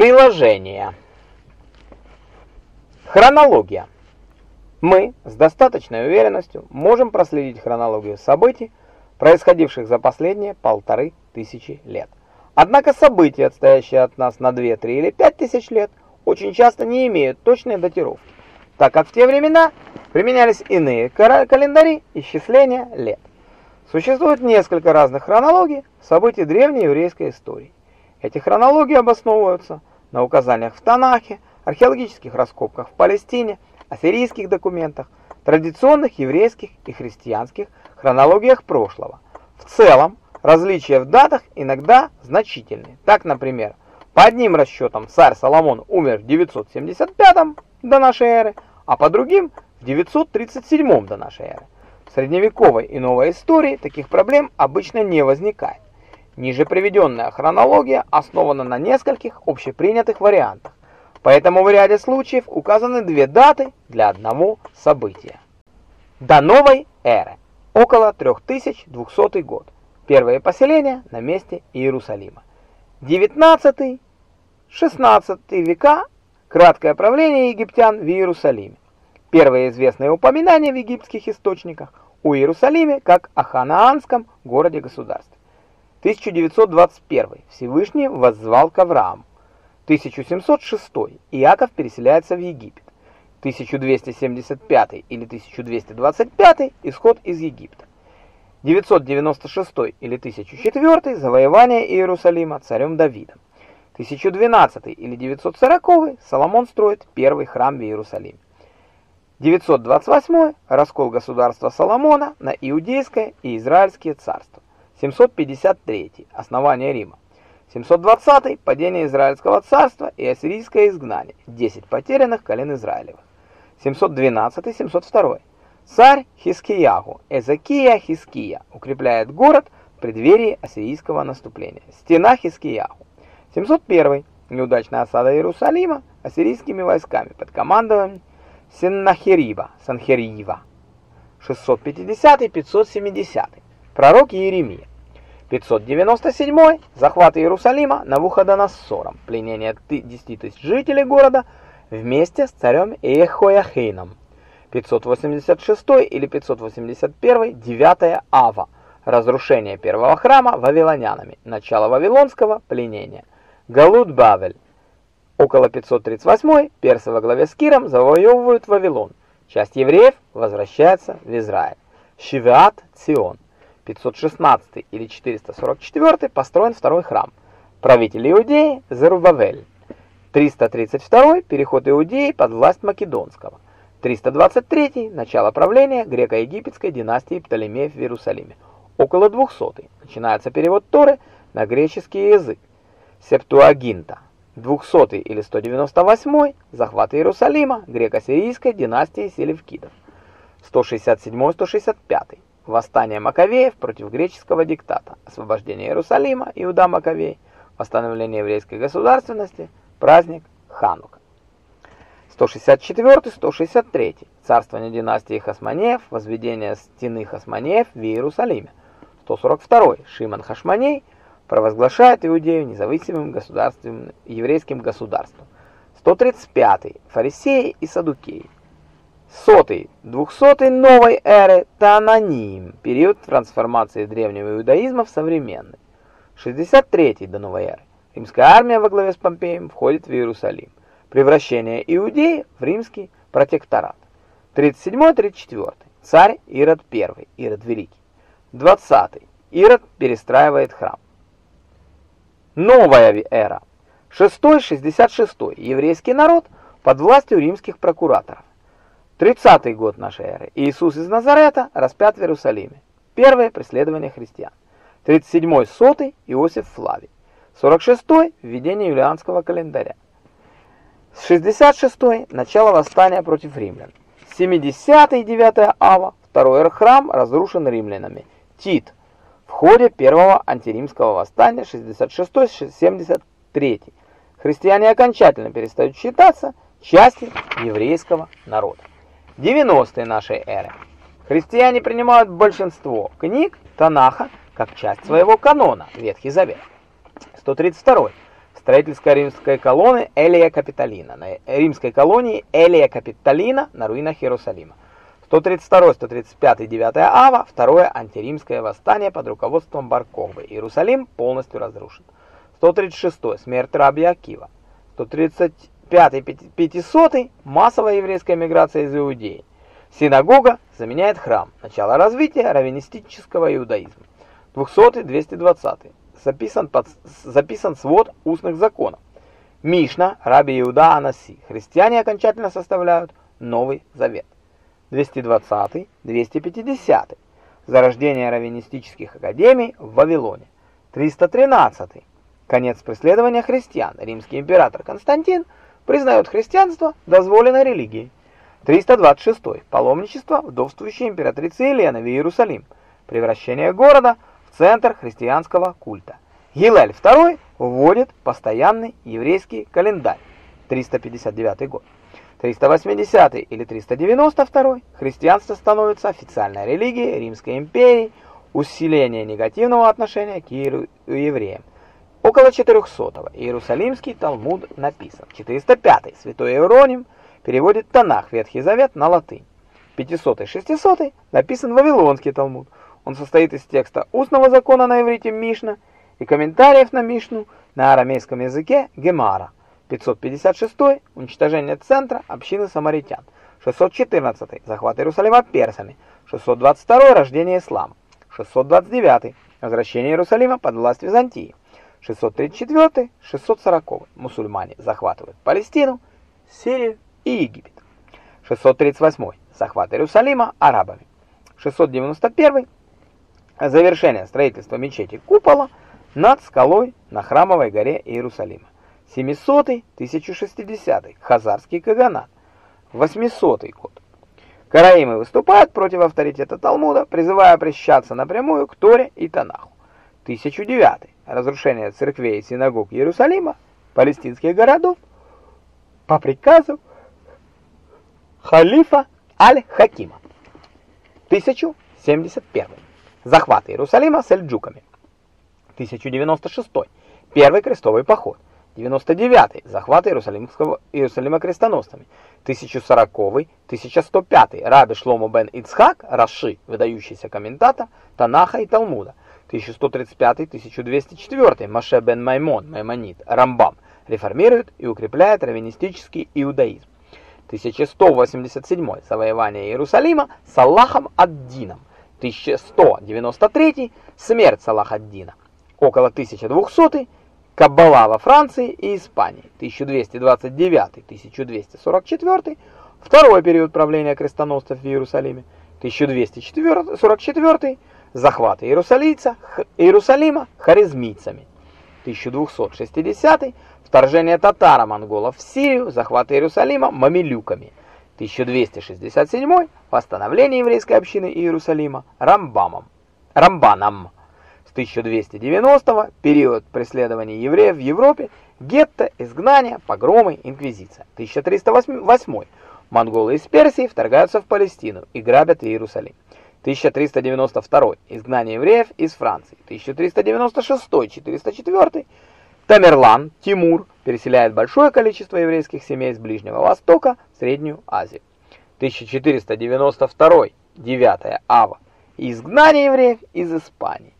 Приложение. Хронология. Мы с достаточной уверенностью можем проследить хронологию событий, происходивших за последние полторы тысячи лет. Однако события, отстоящие от нас на 2, 3 или 5 тысяч лет, очень часто не имеют точной датировки, так как в те времена применялись иные календари исчисления лет. Существует несколько разных хронологий событий древней еврейской истории. Эти хронологии обосновываются на указаниях в Танахе, археологических раскопках в Палестине, ассирийских документах, традиционных еврейских и христианских хронологиях прошлого. В целом, различия в датах иногда значительны. Так, например, по одним расчетам царь Соломон умер в 975 до нашей эры, а по другим в 937 до нашей эры. В средневековой и новой истории таких проблем обычно не возникает. Ниже приведенная хронология основана на нескольких общепринятых вариантах, поэтому в ряде случаев указаны две даты для одного события. До новой эры, около 3200 год, первые поселения на месте Иерусалима. 19-16 века, краткое правление египтян в Иерусалиме. Первые известные упоминания в египетских источниках о Иерусалиме как о ханаанском городе-государстве. 1921. Всевышний воззвал к Аврааму. 1706. Иаков переселяется в Египет. 1275 или 1225. Исход из Египта. 996 или 1004. Завоевание Иерусалима царем Давидом. 1012 или 940. Соломон строит первый храм в Иерусалиме. 928. Раскол государства Соломона на Иудейское и Израильские царства. 753 – Основание Рима. 720 – Падение Израильского царства и ассирийское изгнание. 10 потерянных колен Израилевых. 712-702. Царь Хискиягу, Эзекия Хиския, укрепляет город в преддверии ассирийского наступления. Стена Хискиягу. 701. Неудачная осада Иерусалима ассирийскими войсками под командованием Сеннахериба, Санхериева. 650-570. Пророк Иеремия. 597 захват Иерусалима Навуходоносором, пленение 10 тысяч жителей города вместе с царем Иехояхейном. 586 или 581 9 Ава, разрушение первого храма вавилонянами, начало вавилонского пленения. Галут Бавель. Около 538 персы во главе с Киром завоевывают Вавилон. Часть евреев возвращается в Израиль. Шивеат Цион. 516 или 444 построен второй храм. Правитель Иудеи Зерубавель. 332 переход Иудеи под власть Македонского. 323 начало правления греко-египетской династии Птолемеев в Иерусалиме. Около 200 начинается перевод Торы на греческий язык. Септуагинта. 200 или 198 захват Иерусалима греко-сирийской династии Селевкидов. 167-165 Восстание Маковеев против греческого диктата, освобождение Иерусалима, Иуда Маковей, восстановление еврейской государственности, праздник Ханука. 164-163. Царствование династии Хасманеев, возведение стены Хасманеев в Иерусалиме. 142. Шимон Хашманей провозглашает Иудею независимым государством, еврейским государством. 135. Фарисеи и Садукеи. Сотый, двухсотый новой эры Тананим, период трансформации древнего иудаизма в современный. 63 до новой эры. Римская армия во главе с Помпеем входит в Иерусалим. Превращение Иудеи в римский протекторат. 37-34. Царь Ирод I, Ирод Великий. 20. Ирод перестраивает храм. Новая эра. 6-66. Еврейский народ под властью римских прокураторов. 30 год нашей эры. Иисус из Назарета распят в Иерусалиме. Первое преследование христиан. 37-й сотый Иосиф Флавий. 46-й введение юлианского календаря. 66-й начало восстания против римлян. 70-й 9 ава второй храм разрушен римлянами. Тит в ходе первого антиримского восстания 66-73. Христиане окончательно перестают считаться частью еврейского народа. 90-е нашей эры. Христиане принимают большинство книг Танаха как часть своего канона, Ветхий Завет. 132. В Строительство римской колонны Элия Капитолина, на римской колонии Элия Капитолина на руинах Иерусалима. 132, 135, 9 ава, второе антиримское восстание под руководством Барковы. Иерусалим полностью разрушен. 136. Смерть Раби Акива. 135, 500. Массовая еврейская миграция из Иудеи. Синагога заменяет храм. Начало развития раввинистического иудаизма. 200, 220 записан, под, записан свод устных законов. Мишна, Раби Иуда Анаси. Христиане окончательно составляют Новый Завет. 220, 250. Зарождение раввинистических академий в Вавилоне. 313. Конец преследования христиан. Римский император Константин признает христианство дозволенной религией. 326. Паломничество вдовствующей императрицы Елены в Иерусалим. Превращение города – центр христианского культа. Гилель II вводит постоянный еврейский календарь, 359 год. 380 или 392 христианство становится официальной религией Римской империи, усиление негативного отношения к евреям. Около 400 Иерусалимский Талмуд написан. 405 Святой Иероним переводит Танах Ветхий Завет на латынь. 500-600 написан Вавилонский Талмуд. Он состоит из текста устного закона на иврите Мишна и комментариев на Мишну на арамейском языке Гемара. 556 уничтожение центра общины самаритян. 614 захват Иерусалима персами. 622 рождение ислама. 629 возвращение Иерусалима под власть Византии. 634 640 мусульмане захватывают Палестину, Сирию и Египет. 638 захват Иерусалима арабами. 691 завершение строительства мечети купола над скалой на храмовой горе Иерусалима. 700-1060 Хазарский Каганат. 800 год. Караимы выступают против авторитета Талмуда, призывая обращаться напрямую к Торе и Танаху. 1009 разрушение церквей и синагог Иерусалима, палестинских городов по приказу халифа Аль-Хакима. 1071 Захват Иерусалима сельджуками. 1096. Первый крестовый поход. 99. Захват Иерусалимского Иерусалима крестоносцами. 1040. 1105. Раби Шломо бен Ицхак Раши, выдающийся комментатор Танаха и Талмуда. 1135-1204 Маше бен Маймон, Маймонит, Рамбам реформирует и укрепляет раввинистический иудаизм. 1187 завоевание Иерусалима с Аллахом ад-Дином. 1193 смерть Салахаддина. Около 1200 Каббала во Франции и Испании. 1229-1244 второй период правления крестоносцев в Иерусалиме. 1244 захват Иерусалийца, Иерусалима харизмийцами. 1260 вторжение татаро-монголов в Сирию, захват Иерусалима мамилюками. 1267 восстановление еврейской общины Иерусалима Рамбамом, Рамбаном. С 1290 период преследования евреев в Европе, гетто, изгнание, погромы, инквизиция. 1308 монголы из Персии вторгаются в Палестину и грабят Иерусалим. 1392 изгнание евреев из Франции. 1396-404 Тамерлан, Тимур переселяет большое количество еврейских семей с Ближнего Востока в Среднюю Азию. 1492, 9 ава. Изгнание евреев из Испании.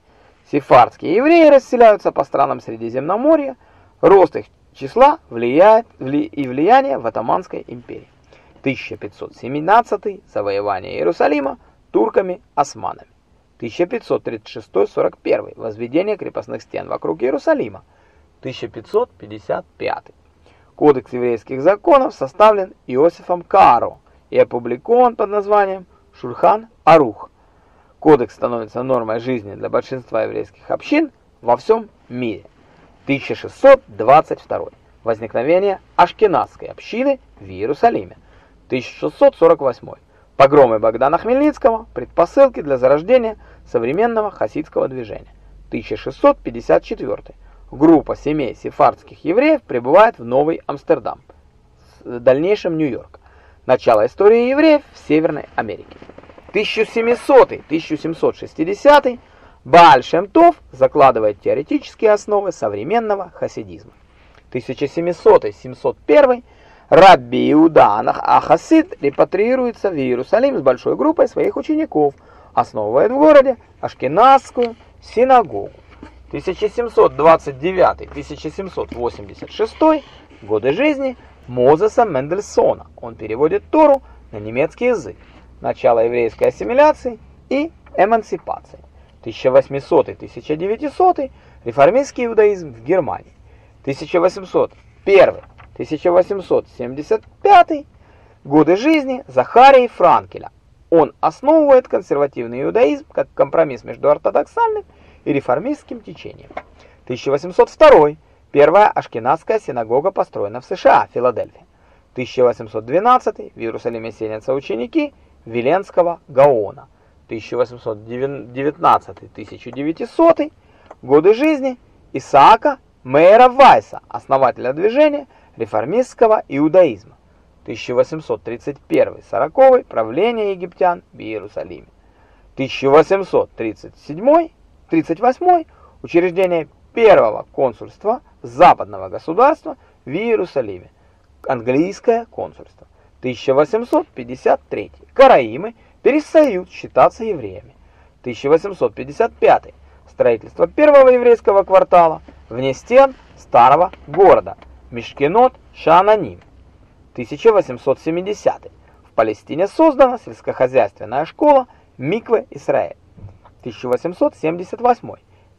Сефардские евреи расселяются по странам Средиземноморья. Рост их числа влияет вли, и влияние в Атаманской империи. 1517 завоевание Иерусалима турками-османами. 1536-41 возведение крепостных стен вокруг Иерусалима. 1555. Кодекс еврейских законов составлен Иосифом Каро и опубликован под названием Шульхан Арух. Кодекс становится нормой жизни для большинства еврейских общин во всем мире. 1622. Возникновение Ашкеназской общины в Иерусалиме. 1648. Погромы Богдана Хмельницкого, предпосылки для зарождения современного хасидского движения. 1654. Группа семей сефардских евреев прибывает в Новый Амстердам, в дальнейшем Нью-Йорк. Начало истории евреев в Северной Америке. 1700-1760 Бааль Шем Тов закладывает теоретические основы современного хасидизма. 1700-701 Рабби Иуда Ахасид репатриируется в Иерусалим с большой группой своих учеников, основывает в городе Ашкеназскую синагогу. 1729-1786 годы жизни Мозеса Мендельсона. Он переводит Тору на немецкий язык. Начало еврейской ассимиляции и эмансипации. 1800-1900 реформистский иудаизм в Германии. 1801-1875 годы жизни Захарии Франкеля. Он основывает консервативный иудаизм как компромисс между ортодоксальным и реформистским течением. 1802 Первая ашкенадская синагога построена в США, Филадельфия. 1812 в Иерусалиме селятся ученики Виленского Гаона. 1819-1900 годы жизни Исаака Мейера Вайса, основателя движения реформистского иудаизма. 1831-40 правление египтян в Иерусалиме. 1837-38 учреждение первого консульства западного государства в Иерусалиме. Английское консульство. 1853. Караимы перестают считаться евреями. 1855. Строительство первого еврейского квартала вне стен старого города Мишкенот Шаананим. 1870. В Палестине создана сельскохозяйственная школа Микве Исраэль. 1878.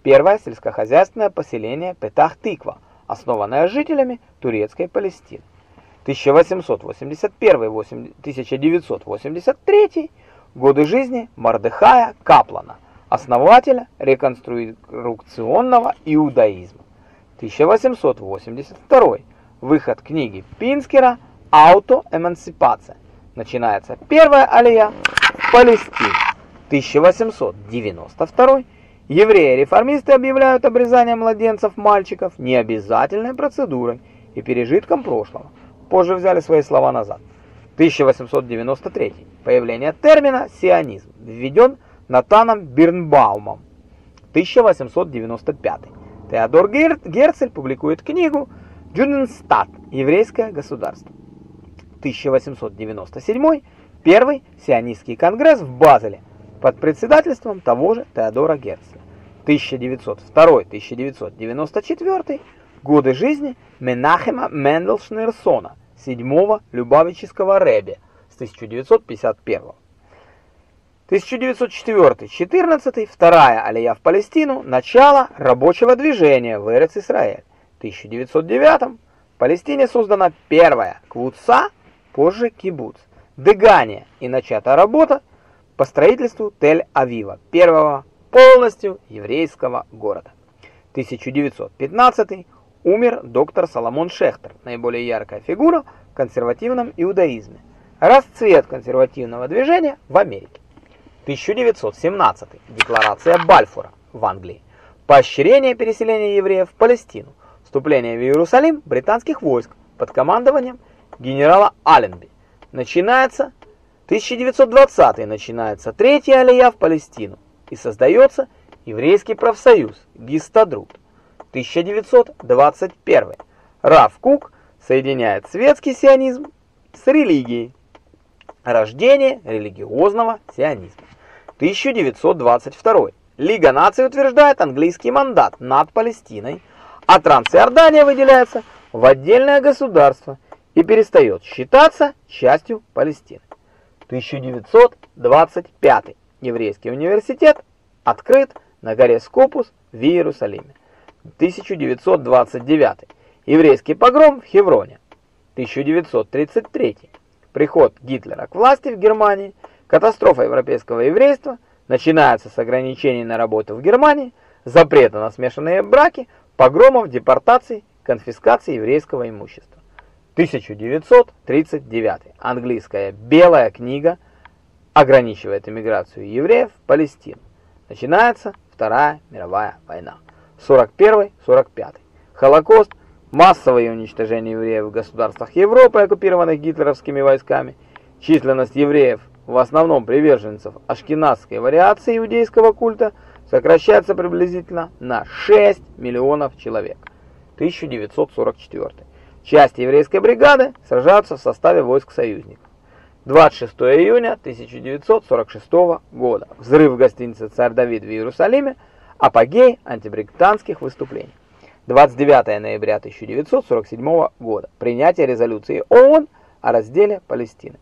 Первое сельскохозяйственное поселение Петах-Тиква, основанное жителями турецкой Палестины. 1881-1983 годы жизни Мардехая Каплана, основателя реконструкционного иудаизма. 1882 выход книги Пинскера «Аутоэмансипация». Начинается первая алия в Палестине. 1892 Евреи-реформисты объявляют обрезание младенцев-мальчиков необязательной процедурой и пережитком прошлого. Позже взяли свои слова назад. 1893. Появление термина «сионизм» введен Натаном Бирнбаумом. 1895. Теодор Герцель публикует книгу «Judenstaat. Еврейское государство». 1897. Первый сионистский конгресс в Базеле под председательством того же Теодора Герцля. 1902-1994 годы жизни Менахема Менделшнерсона, седьмого Любавического Ребе с 1951 1904-14, вторая алия в Палестину, начало рабочего движения в Эрец-Исраэль. В 1909 в Палестине создана первая квуца, позже кибуц, Дегания и начата работа по строительству Тель-Авива, первого полностью еврейского города. 1915 умер доктор Соломон Шехтер, наиболее яркая фигура в консервативном иудаизме. Расцвет консервативного движения в Америке. 1917 Декларация Бальфура в Англии. Поощрение переселения евреев в Палестину. Вступление в Иерусалим британских войск под командованием генерала Алленби. Начинается 1920 начинается третья алия в Палестину и создается еврейский профсоюз Гистадрут. 1921. Раф Кук соединяет светский сионизм с религией. Рождение религиозного сионизма. 1922. Лига наций утверждает английский мандат над Палестиной, а Трансиордания выделяется в отдельное государство и перестает считаться частью Палестины. 1925. Еврейский университет открыт на горе Скопус в Иерусалиме. 1929. Еврейский погром в Хевроне. 1933. Приход Гитлера к власти в Германии. Катастрофа европейского еврейства. Начинается с ограничений на работу в Германии, запрета на смешанные браки, погромов, депортаций, конфискации еврейского имущества. 1939. Английская белая книга ограничивает иммиграцию евреев в Палестину. Начинается Вторая мировая война. 41-45. Холокост, массовое уничтожение евреев в государствах Европы, оккупированных гитлеровскими войсками, численность евреев, в основном приверженцев ашкеназской вариации иудейского культа, сокращается приблизительно на 6 миллионов человек. 1944. Части еврейской бригады сражаются в составе войск союзников. 26 июня 1946 года. Взрыв в гостинице «Царь Давид» в Иерусалиме. Апогей антибританских выступлений. 29 ноября 1947 года. Принятие резолюции ООН о разделе Палестины.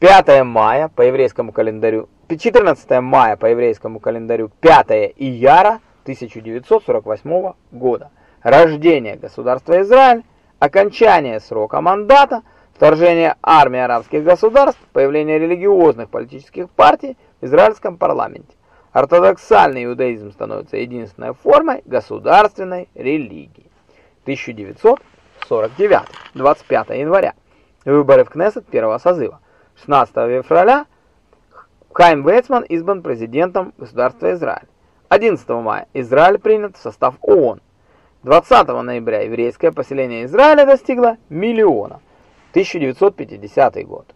5 мая по еврейскому календарю 14 мая по еврейскому календарю 5 ияра 1948 года. Рождение государства Израиль, окончание срока мандата, вторжение армии арабских государств, появление религиозных политических партий в израильском парламенте. Ортодоксальный иудаизм становится единственной формой государственной религии. 1949, 25 января. Выборы в Кнессет первого созыва. 16 февраля Хайм Вейцман избран президентом государства Израиль. 11 мая Израиль принят в состав ООН. 20 ноября еврейское поселение Израиля достигло миллиона. 1950 год.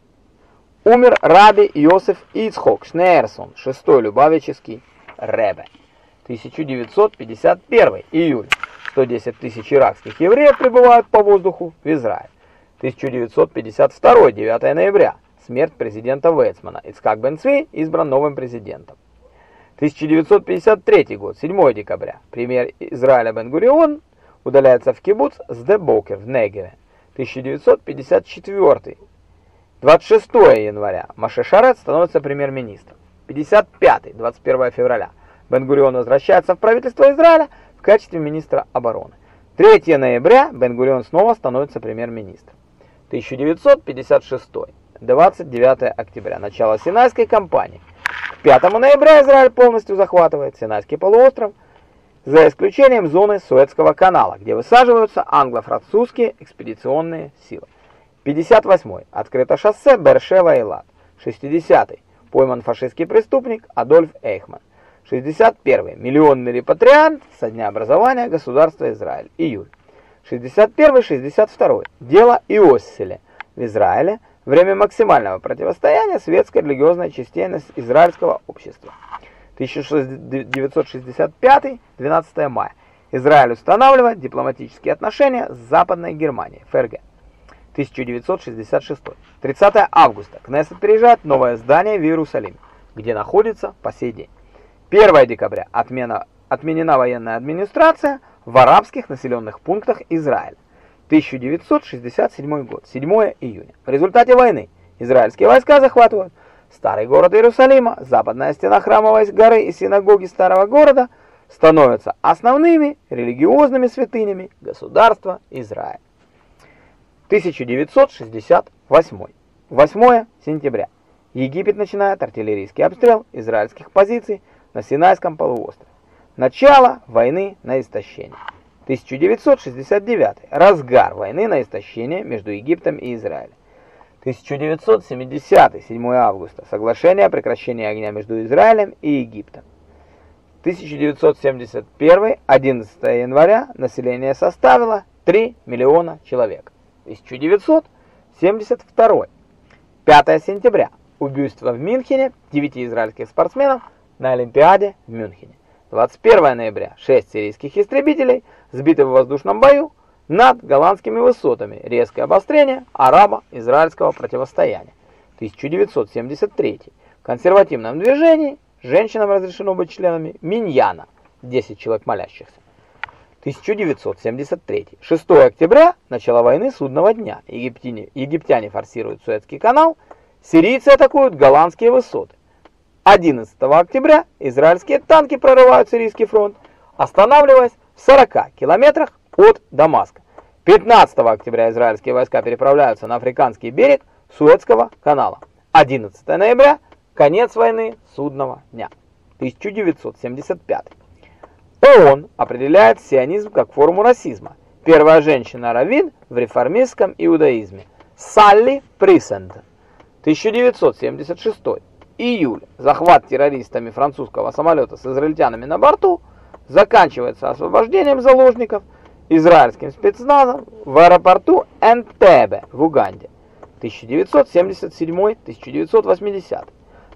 Умер раби Иосиф Ицхок Шнейерсон, шестой любавический ребе. 1951 июль. 110 тысяч иракских евреев прибывают по воздуху в Израиль. 1952 9 ноября. Смерть президента Вейцмана. Ицхак Бен Цви избран новым президентом. 1953 год, 7 декабря. Премьер Израиля Бен-Гурион удаляется в кибуц Сдебокер в Негеве. 1954 26 января Маше Шарет становится премьер-министром. 55 21 февраля Бен-Гурион возвращается в правительство Израиля в качестве министра обороны. 3 ноября Бен-Гурион снова становится премьер-министром. 1956 29 октября начало Синайской кампании. К 5 ноября Израиль полностью захватывает Синайский полуостров, за исключением зоны Суэцкого канала, где высаживаются англо-французские экспедиционные силы. 58. Открыто шоссе Бершева-Эйлат. 60. Пойман фашистский преступник Адольф Эйхман. 61. Миллионный репатриант со дня образования государства Израиль. Июль. 61-62. Дело Иосселя в Израиле. Время максимального противостояния светской религиозной частей израильского общества. 1965, 12 мая. Израиль устанавливает дипломатические отношения с Западной Германией, ФРГ. 1966. 30 августа. Кнессет переезжает в новое здание в Иерусалим, где находится по сей день. 1 декабря. Отмена, отменена военная администрация в арабских населенных пунктах Израиля. 1967 год. 7 июня. В результате войны израильские войска захватывают старый город Иерусалима, западная стена храмовой горы и синагоги старого города становятся основными религиозными святынями государства Израиль. 1968. 8 сентября. Египет начинает артиллерийский обстрел израильских позиций на Синайском полуострове. Начало войны на истощение. 1969. Разгар войны на истощение между Египтом и Израилем. 1970. 7 августа. Соглашение о прекращении огня между Израилем и Египтом. 1971. 11 января. Население составило 3 миллиона человек. 1972. 5 сентября. Убийство в Мюнхене 9 израильских спортсменов на Олимпиаде в Мюнхене. 21 ноября. 6 сирийских истребителей сбиты в воздушном бою над голландскими высотами. Резкое обострение арабо-израильского противостояния. 1973. В консервативном движении женщинам разрешено быть членами миньяна. 10 человек молящихся. 1973. 6 октября, начало войны судного дня. Египтяне, египтяне форсируют Суэцкий канал, сирийцы атакуют голландские высоты. 11 октября израильские танки прорывают сирийский фронт, останавливаясь в 40 километрах от Дамаска. 15 октября израильские войска переправляются на африканский берег Суэцкого канала. 11 ноября – конец войны судного дня. 1975. ООН определяет сионизм как форму расизма. Первая женщина-раввин в реформистском иудаизме. Салли Присенд. 1976. Июль. Захват террористами французского самолета с израильтянами на борту заканчивается освобождением заложников израильским спецназом в аэропорту Энтебе в Уганде. 1977-1980.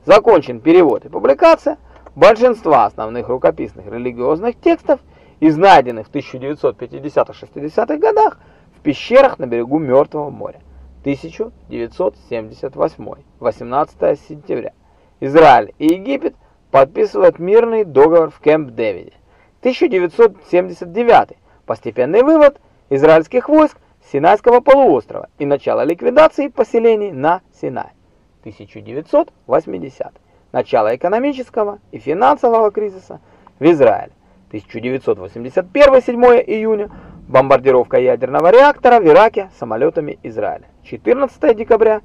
Закончен перевод и публикация большинства основных рукописных религиозных текстов из найденных в 1950-60-х годах в пещерах на берегу Мертвого моря. 1978. 18 сентября. Израиль и Египет подписывают мирный договор в Кэмп-Дэвиде. 1979. Постепенный вывод израильских войск с Синайского полуострова и начало ликвидации поселений на Синай. 1980. Начало экономического и финансового кризиса в Израиле. 1981 7 июня бомбардировка ядерного реактора в Ираке самолетами Израиля. 14 декабря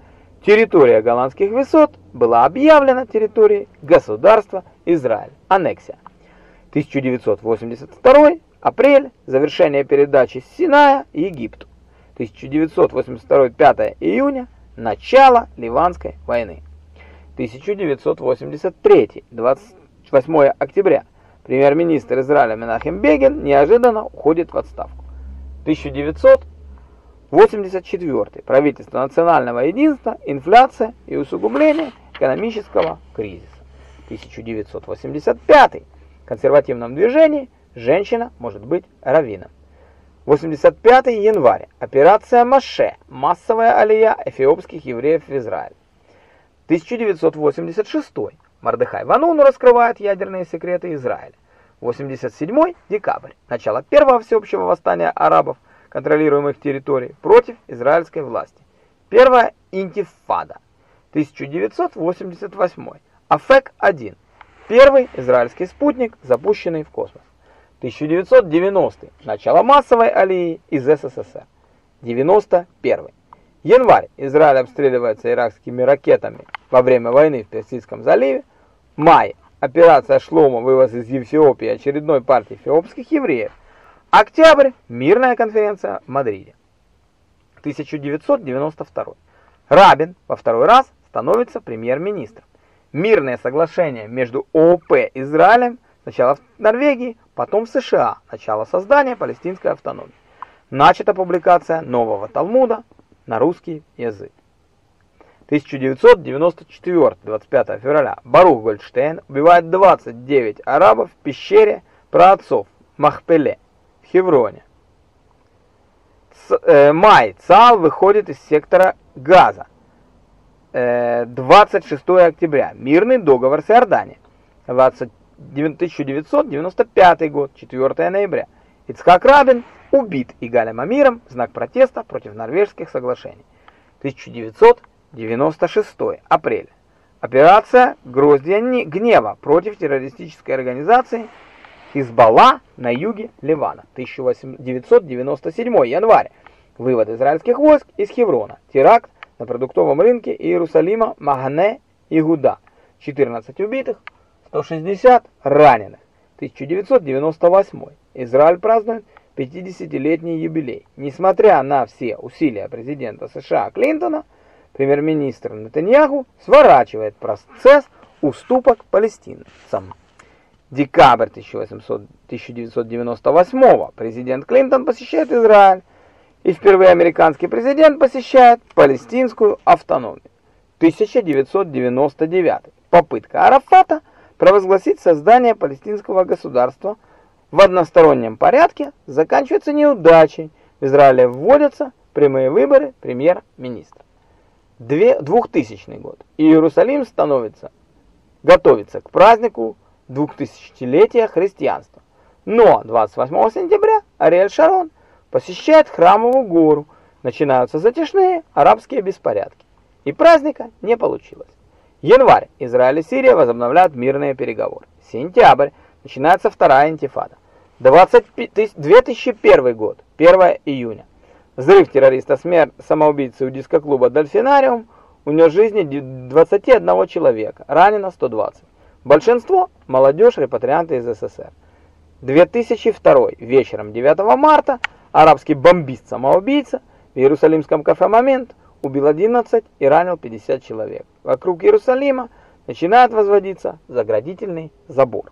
территория голландских высот была объявлена территорией государства Израиль. Аннексия. 1982 апрель завершение передачи Синая Египту. 1982 5 июня начало Ливанской войны. 1983 28 октября премьер-министр Израиля Менахем Бегин неожиданно уходит в отставку. 1984 правительство национального единства, инфляция и усугубление экономического кризиса. 1985 в консервативном движении женщина может быть раввином. 85 январь. Операция Маше. Массовая алия эфиопских евреев в Израиль. 1986. Мордехай Ванун раскрывает ядерные секреты Израиля. 87 декабрь. Начало первого всеобщего восстания арабов, контролируемых территорий, против израильской власти. Первая интифада. 1988. АФЕК-1. Первый израильский спутник, запущенный в космос. 1990. Начало массовой алии из СССР. 91. Январь. Израиль обстреливается иракскими ракетами во время войны в Персидском заливе. Май. Операция Шлома, вывоз из Эфиопии очередной партии эфиопских евреев. Октябрь. Мирная конференция в Мадриде. 1992. Рабин во второй раз становится премьер-министром. Мирное соглашение между ООП и Израилем сначала в Норвегии, потом в США, начало создания палестинской автономии. Начата публикация нового Талмуда на русский язык. 1994, 25 февраля, Барух Гольдштейн убивает 29 арабов в пещере праотцов Махпеле в Хевроне. Ц, э, май. ЦАЛ выходит из сектора Газа. Э, 26 октября. Мирный договор с Иорданией. 20 1995 год, 4 ноября. Ицхак Рабин убит Игалем Амиром в знак протеста против норвежских соглашений. 1996 апрель. Операция «Гроздья гнева» против террористической организации Хизбалла на юге Ливана. 1997 январь. Вывод израильских войск из Хеврона. Теракт на продуктовом рынке Иерусалима Магане Игуда. 14 убитых, 160 раненых. 1998. Израиль празднует 50-летний юбилей. Несмотря на все усилия президента США Клинтона, премьер-министр Нетаньяху сворачивает процесс уступок палестинцам. Декабрь 1800, 1998 президент Клинтон посещает Израиль, и впервые американский президент посещает палестинскую автономию. 1999. Попытка Арафата – провозгласить создание палестинского государства в одностороннем порядке заканчивается неудачей. В Израиле вводятся прямые выборы премьер-министра. 2000 год. Иерусалим становится, готовится к празднику 2000-летия христианства. Но 28 сентября Ариэль Шарон посещает храмовую гору. Начинаются затяжные арабские беспорядки. И праздника не получилось. Январь. Израиль и Сирия возобновляют мирные переговоры. Сентябрь. Начинается вторая интифада. 20, 2001 год. 1 июня. Взрыв террориста смерть самоубийцы у дискоклуба «Дельфинариум» унес жизни 21 человека, ранено 120. Большинство – молодежь, репатрианты из СССР. 2002 вечером 9 марта арабский бомбист-самоубийца в Иерусалимском кафе «Момент» убил 11 и ранил 50 человек. Вокруг Иерусалима начинает возводиться заградительный забор.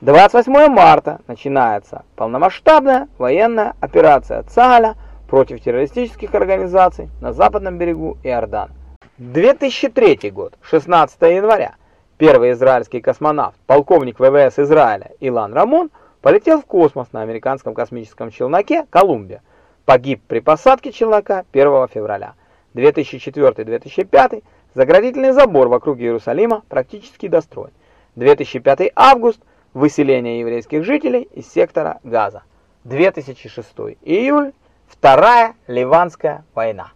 28 марта начинается полномасштабная военная операция ЦАГАля против террористических организаций на западном берегу Иордан. 2003 год, 16 января. Первый израильский космонавт, полковник ВВС Израиля Илан Рамон, полетел в космос на американском космическом челноке «Колумбия». Погиб при посадке челнока 1 февраля. 2004-2005 заградительный забор вокруг Иерусалима практически достроен. 2005 август – Выселение еврейских жителей из сектора Газа. 2006 июль. Вторая Ливанская война.